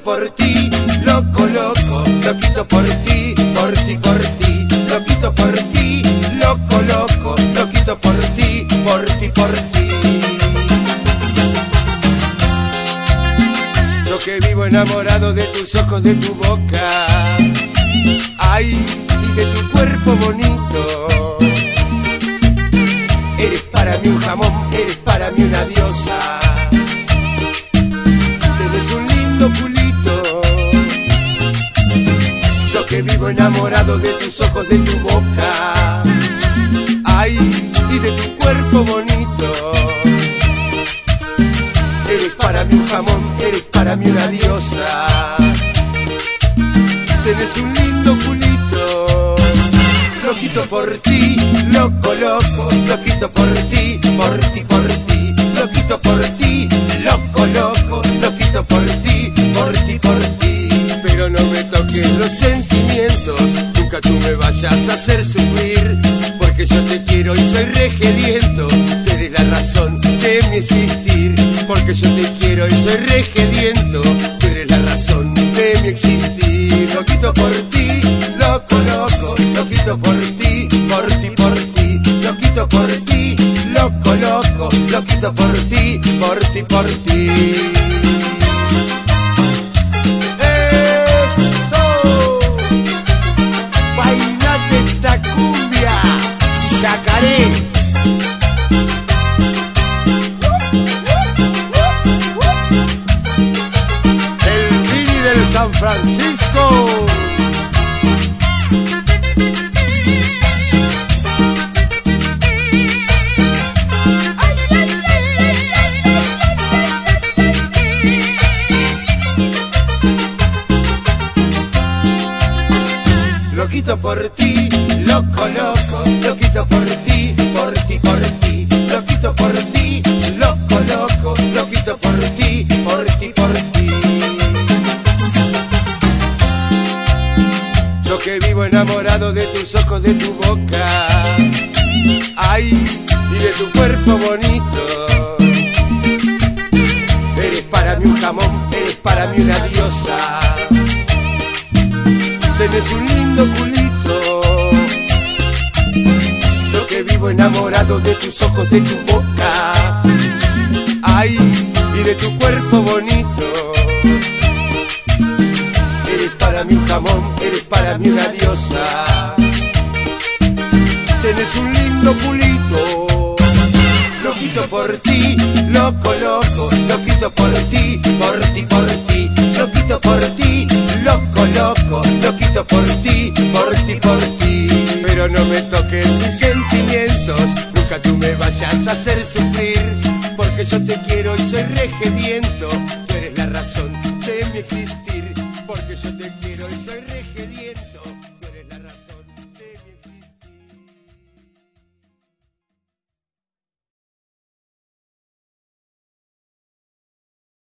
Por ti, loco, loco, loquito por ti, por ti, por ti, loquito por ti, loco, loco, loquito por ti, por ti, por ti. Yo que vivo enamorado de tus ojos, de tu boca, ay, y de tu cuerpo bonito. Eres para mí un jamón, eres para mí una diosa. Tienes un lindo culito. Enamorado de tus ojos, de tu boca. Ay, y de tu cuerpo bonito. Eres para mí un jamón, eres para mí una diosa. Tienes un lindo culito. Loquito por ti, loco, loco, loquito por ti, por ti, vayas hacer sufrir, porque yo te quiero y soy regediento, eres la razón de mi existir, porque yo te quiero y soy regediento, eres la razón de mi existir. Loquito por ti, loco, loco, loquito por ti, por ti, por ti, loquito por ti, loco, loco, loquito por ti, por ti, por ti. San Francisco. Loquito por ti, loco, loco, loquito por ti, por ti, por ti, Yo que vivo enamorado de tus ojos, de tu boca, ay, y de tu cuerpo bonito. Eres para mí un jamón, eres para mí una diosa. Tienes un lindo culito. Yo que vivo enamorado de tus ojos, de tu boca. Ay, y de tu cuerpo bonito. Eres para mí un jamón, para mí una diosa. Tienes un lindo culito. Loquito por ti, loco, loco, loquito por ti, por ti, por ti, loquito por ti, loco, loco, loquito por ti, por ti, por ti. Pero no me toques mis sentimientos, nunca tú me vayas a hacer sufrir, porque yo te quiero y soy regediento, tú eres la razón de mi existir, porque yo te quiero y soy regediento.